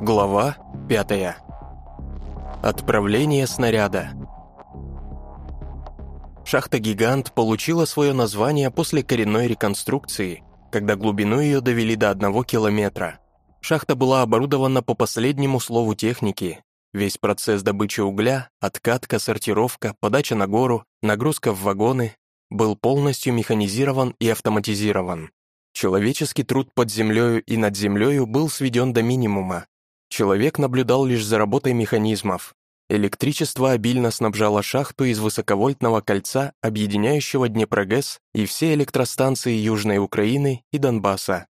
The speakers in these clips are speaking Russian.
Глава 5. Отправление снаряда. Шахта-гигант получила свое название после коренной реконструкции, когда глубину ее довели до одного километра. Шахта была оборудована по последнему слову техники. Весь процесс добычи угля, откатка, сортировка, подача на гору, нагрузка в вагоны был полностью механизирован и автоматизирован. Человеческий труд под землею и над землею был сведен до минимума, Человек наблюдал лишь за работой механизмов. Электричество обильно снабжало шахту из высоковольтного кольца, объединяющего Днепрогэс и все электростанции Южной Украины и Донбасса.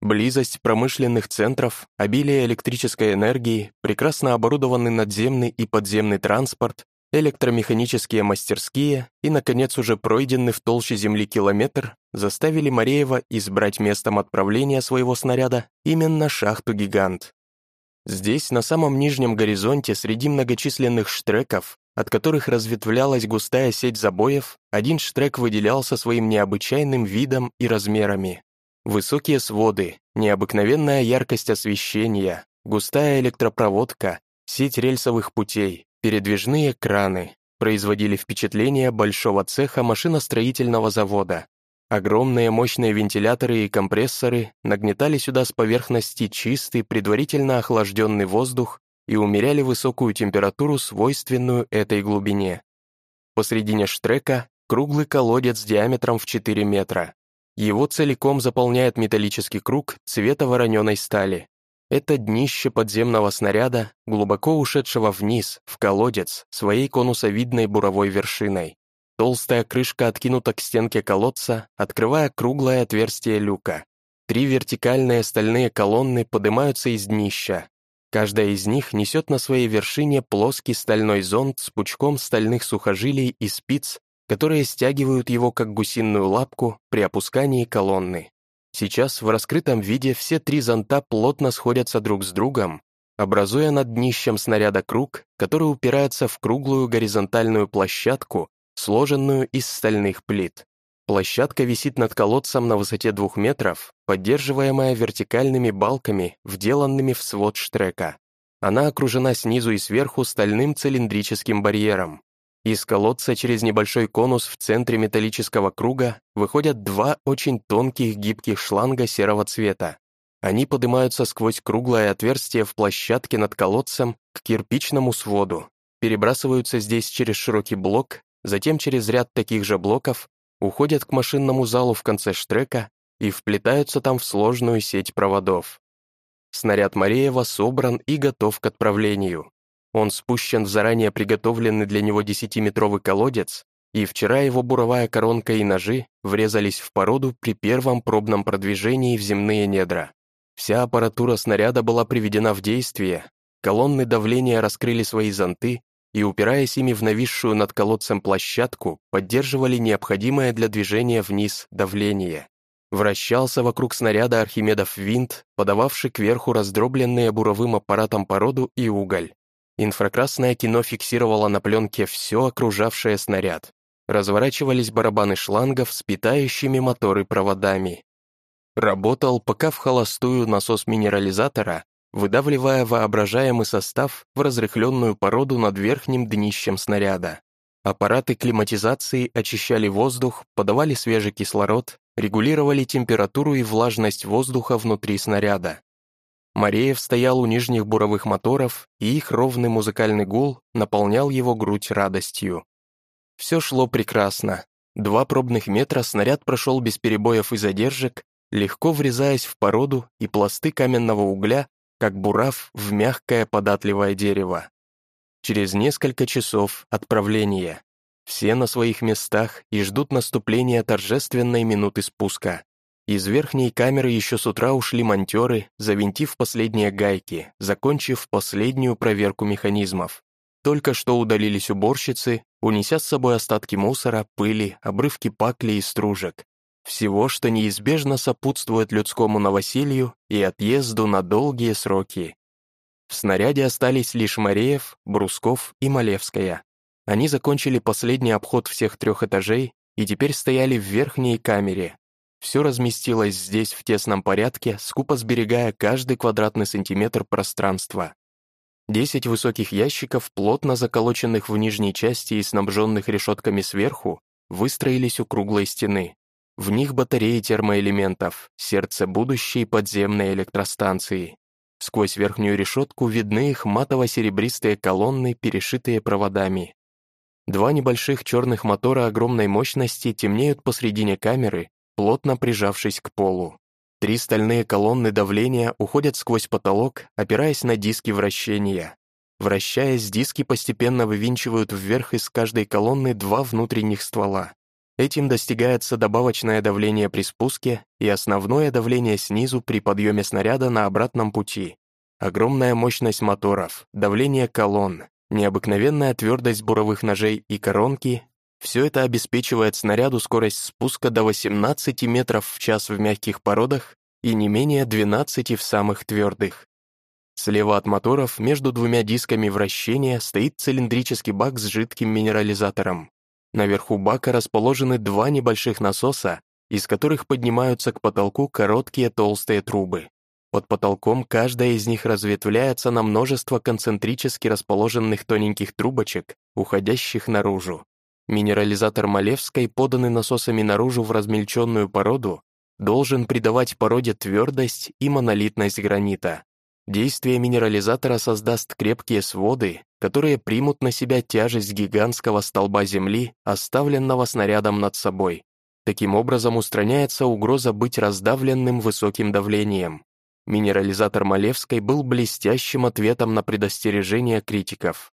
Близость промышленных центров, обилие электрической энергии, прекрасно оборудованный надземный и подземный транспорт, электромеханические мастерские и, наконец, уже пройденный в толще земли километр заставили Мареева избрать местом отправления своего снаряда именно шахту-гигант. Здесь, на самом нижнем горизонте, среди многочисленных штреков, от которых разветвлялась густая сеть забоев, один штрек выделялся своим необычайным видом и размерами. Высокие своды, необыкновенная яркость освещения, густая электропроводка, сеть рельсовых путей, передвижные краны производили впечатление большого цеха машиностроительного завода, Огромные мощные вентиляторы и компрессоры нагнетали сюда с поверхности чистый, предварительно охлажденный воздух и умеряли высокую температуру, свойственную этой глубине. Посредине штрека круглый колодец диаметром в 4 метра. Его целиком заполняет металлический круг цвета вороненой стали. Это днище подземного снаряда, глубоко ушедшего вниз, в колодец, своей конусовидной буровой вершиной. Толстая крышка откинута к стенке колодца, открывая круглое отверстие люка. Три вертикальные стальные колонны поднимаются из днища. Каждая из них несет на своей вершине плоский стальной зонд с пучком стальных сухожилий и спиц, которые стягивают его как гусиную лапку при опускании колонны. Сейчас в раскрытом виде все три зонта плотно сходятся друг с другом, образуя над днищем снаряда круг, который упирается в круглую горизонтальную площадку, сложенную из стальных плит. Площадка висит над колодцем на высоте двух метров, поддерживаемая вертикальными балками, вделанными в свод штрека. Она окружена снизу и сверху стальным цилиндрическим барьером. Из колодца через небольшой конус в центре металлического круга выходят два очень тонких гибких шланга серого цвета. Они поднимаются сквозь круглое отверстие в площадке над колодцем к кирпичному своду, перебрасываются здесь через широкий блок затем через ряд таких же блоков уходят к машинному залу в конце штрека и вплетаются там в сложную сеть проводов. Снаряд Мареева собран и готов к отправлению. Он спущен в заранее приготовленный для него 10-метровый колодец, и вчера его буровая коронка и ножи врезались в породу при первом пробном продвижении в земные недра. Вся аппаратура снаряда была приведена в действие, колонны давления раскрыли свои зонты и, упираясь ими в нависшую над колодцем площадку, поддерживали необходимое для движения вниз давление. Вращался вокруг снаряда Архимедов винт, подававший кверху раздробленные буровым аппаратом породу и уголь. Инфракрасное кино фиксировало на пленке все окружавшее снаряд. Разворачивались барабаны шлангов с питающими моторы проводами. Работал пока в холостую насос минерализатора, выдавливая воображаемый состав в разрыхленную породу над верхним днищем снаряда. Аппараты климатизации очищали воздух, подавали свежий кислород, регулировали температуру и влажность воздуха внутри снаряда. Мареев стоял у нижних буровых моторов, и их ровный музыкальный гул наполнял его грудь радостью. Все шло прекрасно. Два пробных метра снаряд прошел без перебоев и задержек, легко врезаясь в породу и пласты каменного угля, как бурав в мягкое податливое дерево. Через несколько часов отправления. Все на своих местах и ждут наступления торжественной минуты спуска. Из верхней камеры еще с утра ушли монтеры, завинтив последние гайки, закончив последнюю проверку механизмов. Только что удалились уборщицы, унеся с собой остатки мусора, пыли, обрывки пакли и стружек, всего, что неизбежно сопутствует людскому новоселью и отъезду на долгие сроки. В снаряде остались лишь Мареев, Брусков и Малевская. Они закончили последний обход всех трех этажей и теперь стояли в верхней камере. все разместилось здесь в тесном порядке, скупо сберегая каждый квадратный сантиметр пространства. Десять высоких ящиков, плотно заколоченных в нижней части и снабженных решетками сверху, выстроились у круглой стены. В них батареи термоэлементов, сердце будущей подземной электростанции. Сквозь верхнюю решетку видны их матово-серебристые колонны, перешитые проводами. Два небольших черных мотора огромной мощности темнеют посредине камеры, плотно прижавшись к полу. Три стальные колонны давления уходят сквозь потолок, опираясь на диски вращения. Вращаясь, диски постепенно вывинчивают вверх из каждой колонны два внутренних ствола. Этим достигается добавочное давление при спуске и основное давление снизу при подъеме снаряда на обратном пути. Огромная мощность моторов, давление колонн, необыкновенная твердость буровых ножей и коронки — все это обеспечивает снаряду скорость спуска до 18 метров в час в мягких породах и не менее 12 в самых твердых. Слева от моторов, между двумя дисками вращения, стоит цилиндрический бак с жидким минерализатором. Наверху бака расположены два небольших насоса, из которых поднимаются к потолку короткие толстые трубы. Под потолком каждая из них разветвляется на множество концентрически расположенных тоненьких трубочек, уходящих наружу. Минерализатор Малевской, поданный насосами наружу в размельченную породу, должен придавать породе твердость и монолитность гранита. Действие минерализатора создаст крепкие своды, которые примут на себя тяжесть гигантского столба земли, оставленного снарядом над собой. Таким образом устраняется угроза быть раздавленным высоким давлением. Минерализатор Малевской был блестящим ответом на предостережение критиков.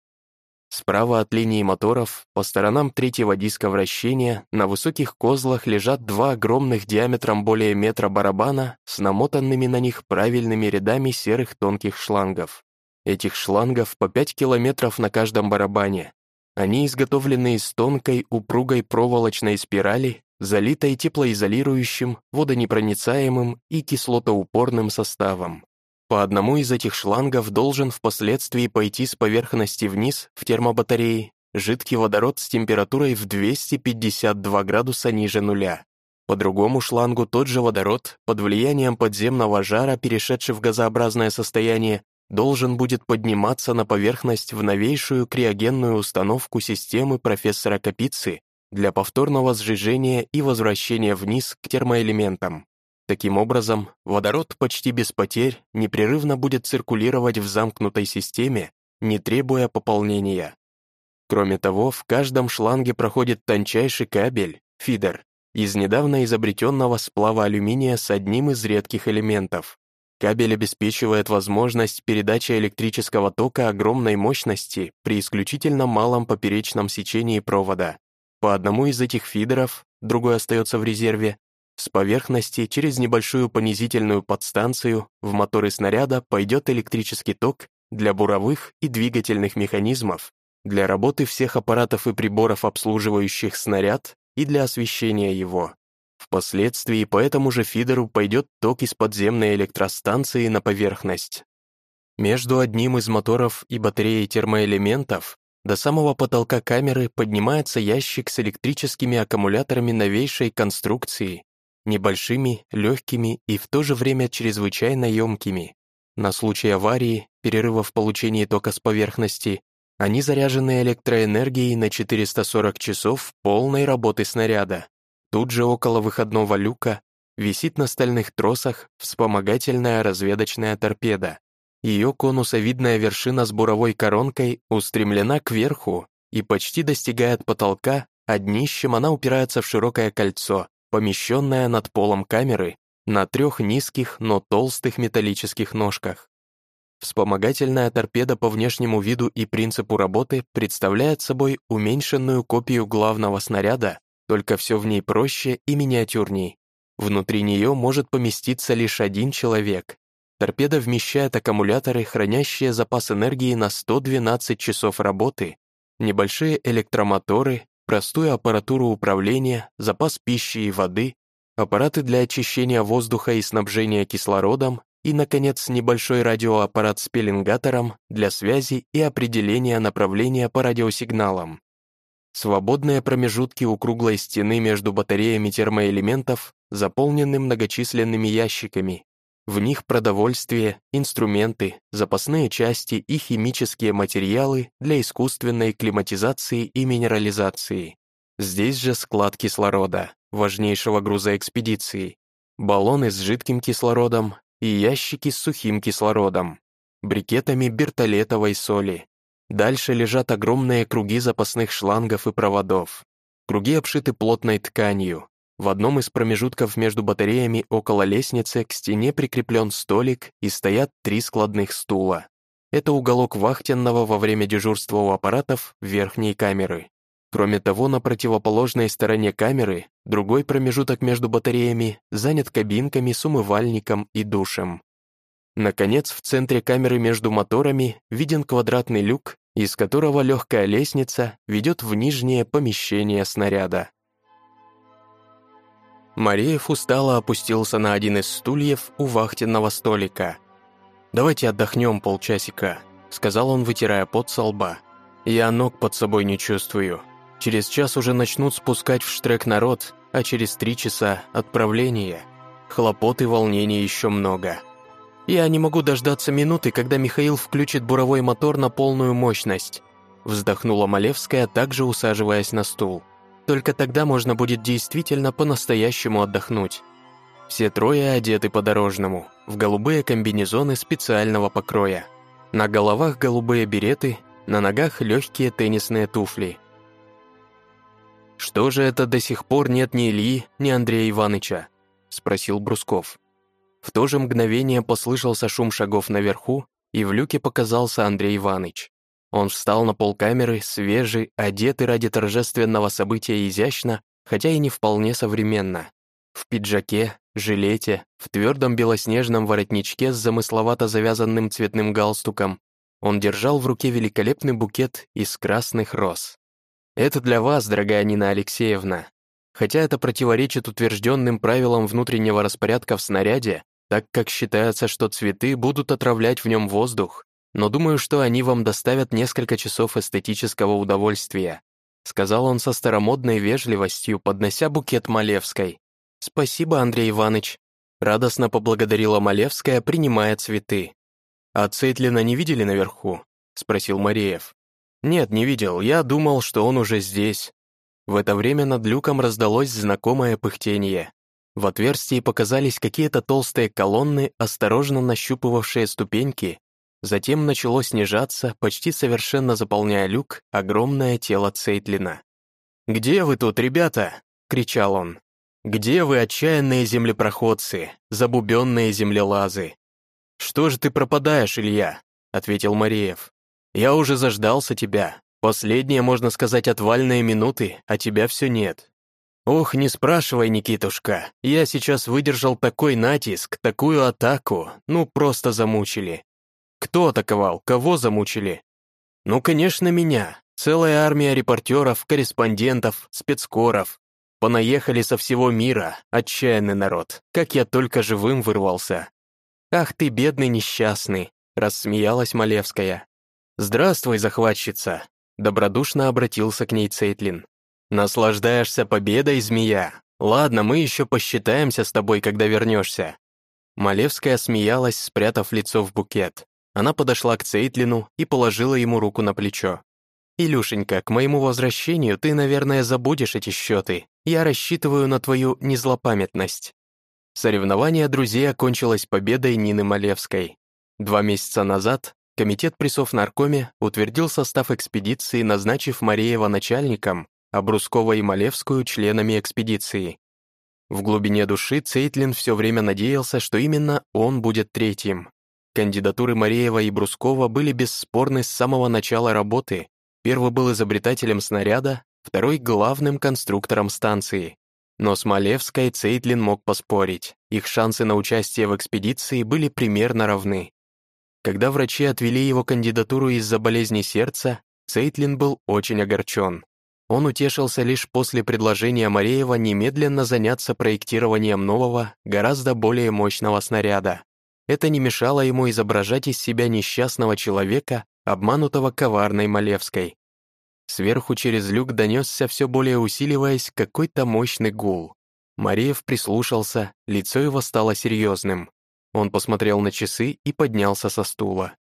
Справа от линии моторов, по сторонам третьего диска вращения, на высоких козлах лежат два огромных диаметром более метра барабана с намотанными на них правильными рядами серых тонких шлангов. Этих шлангов по 5 километров на каждом барабане. Они изготовлены из тонкой, упругой проволочной спирали, залитой теплоизолирующим, водонепроницаемым и кислотоупорным составом. По одному из этих шлангов должен впоследствии пойти с поверхности вниз в термобатареи жидкий водород с температурой в 252 градуса ниже нуля. По другому шлангу тот же водород, под влиянием подземного жара, перешедший в газообразное состояние, должен будет подниматься на поверхность в новейшую криогенную установку системы профессора Капицы для повторного сжижения и возвращения вниз к термоэлементам. Таким образом, водород почти без потерь непрерывно будет циркулировать в замкнутой системе, не требуя пополнения. Кроме того, в каждом шланге проходит тончайший кабель, фидер, из недавно изобретенного сплава алюминия с одним из редких элементов. Кабель обеспечивает возможность передачи электрического тока огромной мощности при исключительно малом поперечном сечении провода. По одному из этих фидеров, другой остается в резерве, с поверхности через небольшую понизительную подстанцию в моторы снаряда пойдет электрический ток для буровых и двигательных механизмов, для работы всех аппаратов и приборов, обслуживающих снаряд, и для освещения его. Впоследствии по этому же фидеру пойдет ток из подземной электростанции на поверхность. Между одним из моторов и батареей термоэлементов до самого потолка камеры поднимается ящик с электрическими аккумуляторами новейшей конструкции, небольшими, легкими и в то же время чрезвычайно емкими. На случай аварии, перерыва в получении тока с поверхности, они заряжены электроэнергией на 440 часов полной работы снаряда. Тут же около выходного люка висит на стальных тросах вспомогательная разведочная торпеда. Ее конусовидная вершина с буровой коронкой устремлена кверху и почти достигает потолка, а днищем она упирается в широкое кольцо, помещенная над полом камеры на трех низких, но толстых металлических ножках. Вспомогательная торпеда по внешнему виду и принципу работы представляет собой уменьшенную копию главного снаряда, только все в ней проще и миниатюрней. Внутри нее может поместиться лишь один человек. Торпеда вмещает аккумуляторы, хранящие запас энергии на 112 часов работы, небольшие электромоторы, простую аппаратуру управления, запас пищи и воды, аппараты для очищения воздуха и снабжения кислородом и, наконец, небольшой радиоаппарат с пеленгатором для связи и определения направления по радиосигналам. Свободные промежутки у круглой стены между батареями термоэлементов заполненный многочисленными ящиками. В них продовольствие, инструменты, запасные части и химические материалы для искусственной климатизации и минерализации. Здесь же склад кислорода, важнейшего груза экспедиции, баллоны с жидким кислородом и ящики с сухим кислородом, брикетами бертолетовой соли. Дальше лежат огромные круги запасных шлангов и проводов. Круги обшиты плотной тканью, в одном из промежутков между батареями около лестницы к стене прикреплен столик и стоят три складных стула. Это уголок вахтенного во время дежурства у аппаратов верхней камеры. Кроме того, на противоположной стороне камеры другой промежуток между батареями занят кабинками с умывальником и душем. Наконец, в центре камеры между моторами виден квадратный люк, из которого легкая лестница ведет в нижнее помещение снаряда. Мареев устало опустился на один из стульев у вахтенного столика. «Давайте отдохнем полчасика», — сказал он, вытирая пот со лба. «Я ног под собой не чувствую. Через час уже начнут спускать в штрек народ, а через три часа — отправление. Хлопот и волнений еще много. Я не могу дождаться минуты, когда Михаил включит буровой мотор на полную мощность», вздохнула Малевская, также усаживаясь на стул. Только тогда можно будет действительно по-настоящему отдохнуть. Все трое одеты по-дорожному, в голубые комбинезоны специального покроя. На головах голубые береты, на ногах легкие теннисные туфли. «Что же это до сих пор нет ни Ильи, ни Андрея Иваныча?» — спросил Брусков. В то же мгновение послышался шум шагов наверху, и в люке показался Андрей Иваныч. Он встал на полкамеры, свежий, одетый ради торжественного события изящно, хотя и не вполне современно. В пиджаке, жилете, в твердом белоснежном воротничке с замысловато завязанным цветным галстуком. Он держал в руке великолепный букет из красных роз. «Это для вас, дорогая Нина Алексеевна. Хотя это противоречит утвержденным правилам внутреннего распорядка в снаряде, так как считается, что цветы будут отравлять в нем воздух, но думаю, что они вам доставят несколько часов эстетического удовольствия», сказал он со старомодной вежливостью, поднося букет Малевской. «Спасибо, Андрей Иванович», радостно поблагодарила Малевская, принимая цветы. «А Цейтлина не видели наверху?» спросил Мареев. «Нет, не видел, я думал, что он уже здесь». В это время над люком раздалось знакомое пыхтение. В отверстии показались какие-то толстые колонны, осторожно нащупывавшие ступеньки, Затем начало снижаться, почти совершенно заполняя люк, огромное тело Цейтлина. «Где вы тут, ребята?» — кричал он. «Где вы, отчаянные землепроходцы, забубенные землелазы?» «Что же ты пропадаешь, Илья?» — ответил Мареев. «Я уже заждался тебя. Последние, можно сказать, отвальные минуты, а тебя все нет. Ох, не спрашивай, Никитушка, я сейчас выдержал такой натиск, такую атаку, ну просто замучили. Кто атаковал? Кого замучили? Ну, конечно, меня. Целая армия репортеров, корреспондентов, спецкоров. Понаехали со всего мира, отчаянный народ. Как я только живым вырвался. Ах ты, бедный несчастный, рассмеялась Малевская. Здравствуй, захватчица. Добродушно обратился к ней Цейтлин. Наслаждаешься победой, змея? Ладно, мы еще посчитаемся с тобой, когда вернешься. Малевская смеялась, спрятав лицо в букет. Она подошла к Цейтлину и положила ему руку на плечо. «Илюшенька, к моему возвращению ты, наверное, забудешь эти счеты. Я рассчитываю на твою незлопамятность». Соревнование друзей окончилось победой Нины Малевской. Два месяца назад комитет при Совнаркоме утвердил состав экспедиции, назначив Мареева начальником, а Брускова и Малевскую членами экспедиции. В глубине души Цейтлин все время надеялся, что именно он будет третьим. Кандидатуры Мареева и Брускова были бесспорны с самого начала работы. Первый был изобретателем снаряда, второй — главным конструктором станции. Но с Малевской Цейтлин мог поспорить. Их шансы на участие в экспедиции были примерно равны. Когда врачи отвели его кандидатуру из-за болезни сердца, Цейтлин был очень огорчен. Он утешился лишь после предложения Мареева немедленно заняться проектированием нового, гораздо более мощного снаряда. Это не мешало ему изображать из себя несчастного человека, обманутого коварной Малевской. Сверху через люк донесся все более усиливаясь какой-то мощный гул. Мареев прислушался, лицо его стало серьезным. Он посмотрел на часы и поднялся со стула.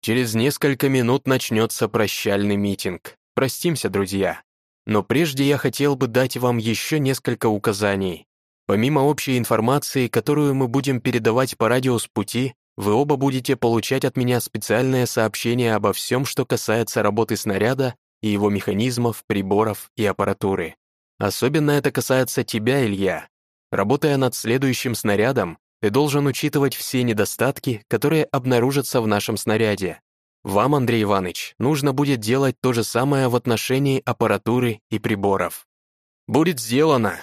«Через несколько минут начнется прощальный митинг. Простимся, друзья. Но прежде я хотел бы дать вам еще несколько указаний. Помимо общей информации, которую мы будем передавать по радио с пути, вы оба будете получать от меня специальное сообщение обо всем, что касается работы снаряда и его механизмов, приборов и аппаратуры. Особенно это касается тебя, Илья. Работая над следующим снарядом, ты должен учитывать все недостатки, которые обнаружатся в нашем снаряде. Вам, Андрей Иванович, нужно будет делать то же самое в отношении аппаратуры и приборов. Будет сделано.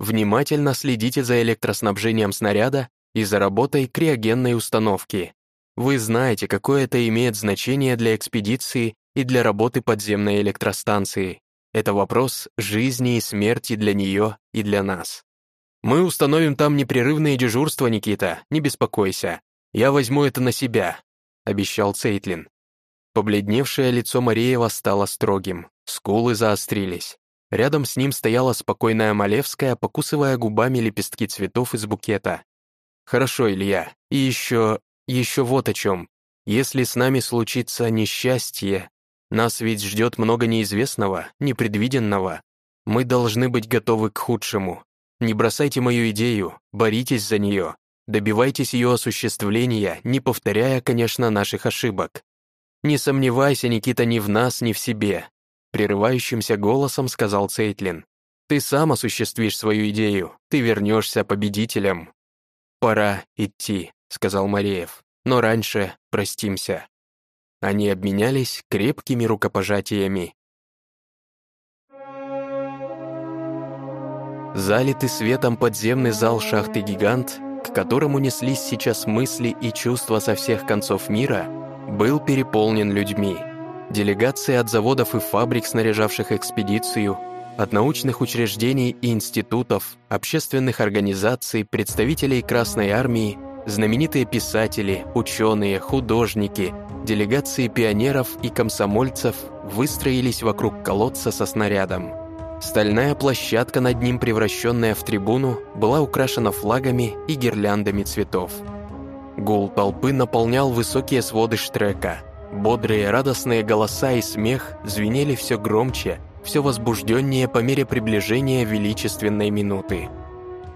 Внимательно следите за электроснабжением снаряда и за работой криогенной установки. Вы знаете, какое это имеет значение для экспедиции и для работы подземной электростанции. Это вопрос жизни и смерти для нее и для нас. Мы установим там непрерывные дежурства, Никита, не беспокойся. Я возьму это на себя», — обещал Цейтлин. Побледневшее лицо Мареева стало строгим, скулы заострились. Рядом с ним стояла спокойная Малевская, покусывая губами лепестки цветов из букета. «Хорошо, Илья, и еще... еще вот о чем. Если с нами случится несчастье, нас ведь ждет много неизвестного, непредвиденного. Мы должны быть готовы к худшему. Не бросайте мою идею, боритесь за нее, добивайтесь ее осуществления, не повторяя, конечно, наших ошибок. Не сомневайся, Никита, ни в нас, ни в себе, прерывающимся голосом сказал Цейтлин. Ты сам осуществишь свою идею, ты вернешься победителем. Пора идти, сказал Мареев, но раньше простимся. Они обменялись крепкими рукопожатиями. Залитый светом подземный зал шахты «Гигант», к которому неслись сейчас мысли и чувства со всех концов мира, был переполнен людьми. Делегации от заводов и фабрик, снаряжавших экспедицию, от научных учреждений и институтов, общественных организаций, представителей Красной Армии, знаменитые писатели, ученые, художники, делегации пионеров и комсомольцев выстроились вокруг колодца со снарядом. Стальная площадка над ним, превращенная в трибуну, была украшена флагами и гирляндами цветов. Гул толпы наполнял высокие своды штрека. Бодрые, радостные голоса и смех звенели все громче, все возбужденнее по мере приближения величественной минуты.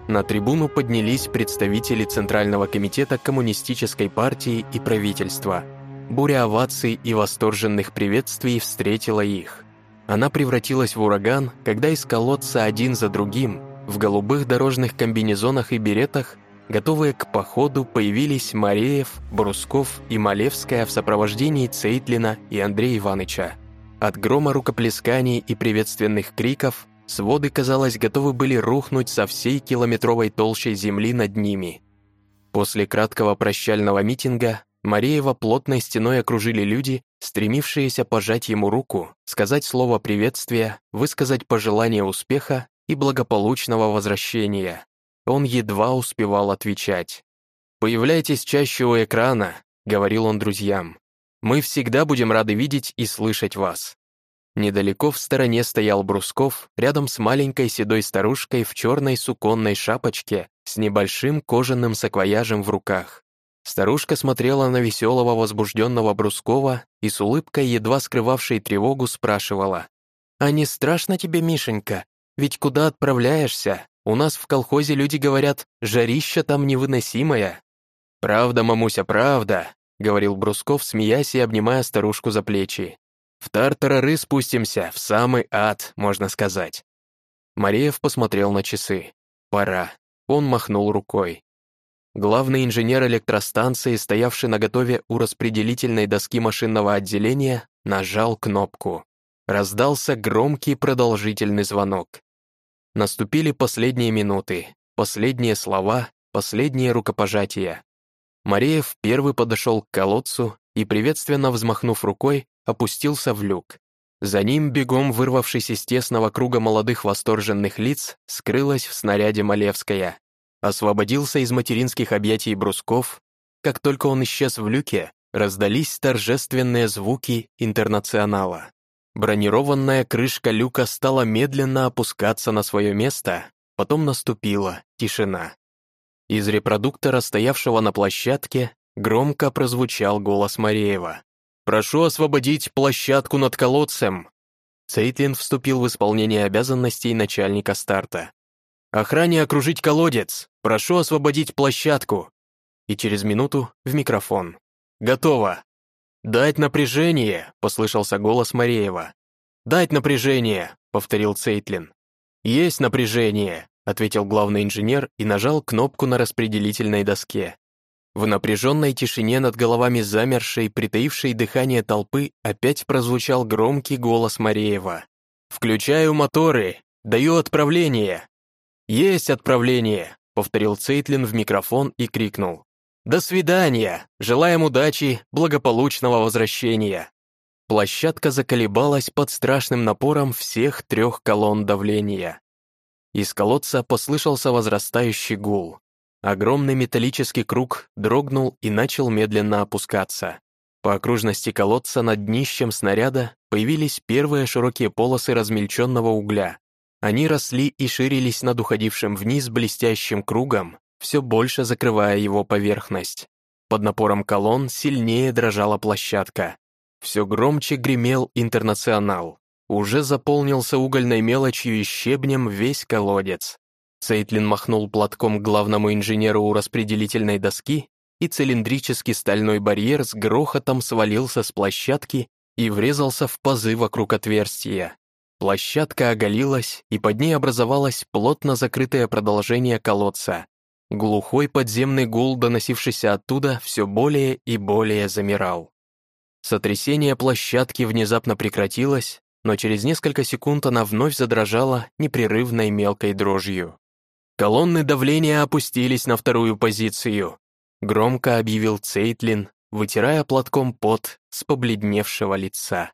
На трибуну поднялись представители Центрального комитета Коммунистической партии и правительства – Буря оваций и восторженных приветствий встретила их. Она превратилась в ураган, когда из колодца один за другим, в голубых дорожных комбинезонах и беретах, готовые к походу, появились Мареев, Брусков и Малевская в сопровождении Цейтлина и Андрея Иваныча. От грома рукоплесканий и приветственных криков своды, казалось, готовы были рухнуть со всей километровой толщей земли над ними. После краткого прощального митинга Мареева плотной стеной окружили люди, стремившиеся пожать ему руку, сказать слово приветствия, высказать пожелание успеха и благополучного возвращения. Он едва успевал отвечать. «Появляйтесь чаще у экрана», — говорил он друзьям. «Мы всегда будем рады видеть и слышать вас». Недалеко в стороне стоял Брусков, рядом с маленькой седой старушкой в черной суконной шапочке с небольшим кожаным саквояжем в руках. Старушка смотрела на веселого возбужденного Брускова и с улыбкой, едва скрывавшей тревогу, спрашивала. «А не страшно тебе, Мишенька? Ведь куда отправляешься? У нас в колхозе люди говорят, жарища там невыносимая». «Правда, мамуся, правда», — говорил Брусков, смеясь и обнимая старушку за плечи. «В тартарары спустимся, в самый ад, можно сказать». Мареев посмотрел на часы. «Пора». Он махнул рукой. Главный инженер электростанции, стоявший на готове у распределительной доски машинного отделения, нажал кнопку. Раздался громкий продолжительный звонок. Наступили последние минуты, последние слова, последние рукопожатия. Мареев первый подошел к колодцу и, приветственно взмахнув рукой, опустился в люк. За ним, бегом вырвавшись из тесного круга молодых восторженных лиц, скрылась в снаряде Малевская освободился из материнских объятий брусков. Как только он исчез в люке, раздались торжественные звуки интернационала. Бронированная крышка люка стала медленно опускаться на свое место, потом наступила тишина. Из репродуктора, стоявшего на площадке, громко прозвучал голос Мареева. «Прошу освободить площадку над колодцем!» Цейтлин вступил в исполнение обязанностей начальника старта. «Охране окружить колодец! Прошу освободить площадку!» И через минуту в микрофон. «Готово!» «Дать напряжение!» — послышался голос Мареева. «Дать напряжение!» — повторил Цейтлин. «Есть напряжение!» — ответил главный инженер и нажал кнопку на распределительной доске. В напряженной тишине над головами замершей, притаившей дыхание толпы опять прозвучал громкий голос Мареева. «Включаю моторы! Даю отправление!» «Есть отправление!» — повторил Цейтлин в микрофон и крикнул. «До свидания! Желаем удачи, благополучного возвращения!» Площадка заколебалась под страшным напором всех трех колонн давления. Из колодца послышался возрастающий гул. Огромный металлический круг дрогнул и начал медленно опускаться. По окружности колодца над днищем снаряда появились первые широкие полосы размельченного угля. Они росли и ширились над уходившим вниз блестящим кругом, все больше закрывая его поверхность. Под напором колонн сильнее дрожала площадка. Все громче гремел интернационал. Уже заполнился угольной мелочью и щебнем весь колодец. Сейтлин махнул платком к главному инженеру у распределительной доски, и цилиндрический стальной барьер с грохотом свалился с площадки и врезался в пазы вокруг отверстия. Площадка оголилась, и под ней образовалось плотно закрытое продолжение колодца. Глухой подземный гул, доносившийся оттуда, все более и более замирал. Сотрясение площадки внезапно прекратилось, но через несколько секунд она вновь задрожала непрерывной мелкой дрожью. Колонны давления опустились на вторую позицию. Громко объявил Цейтлин, вытирая платком пот с побледневшего лица.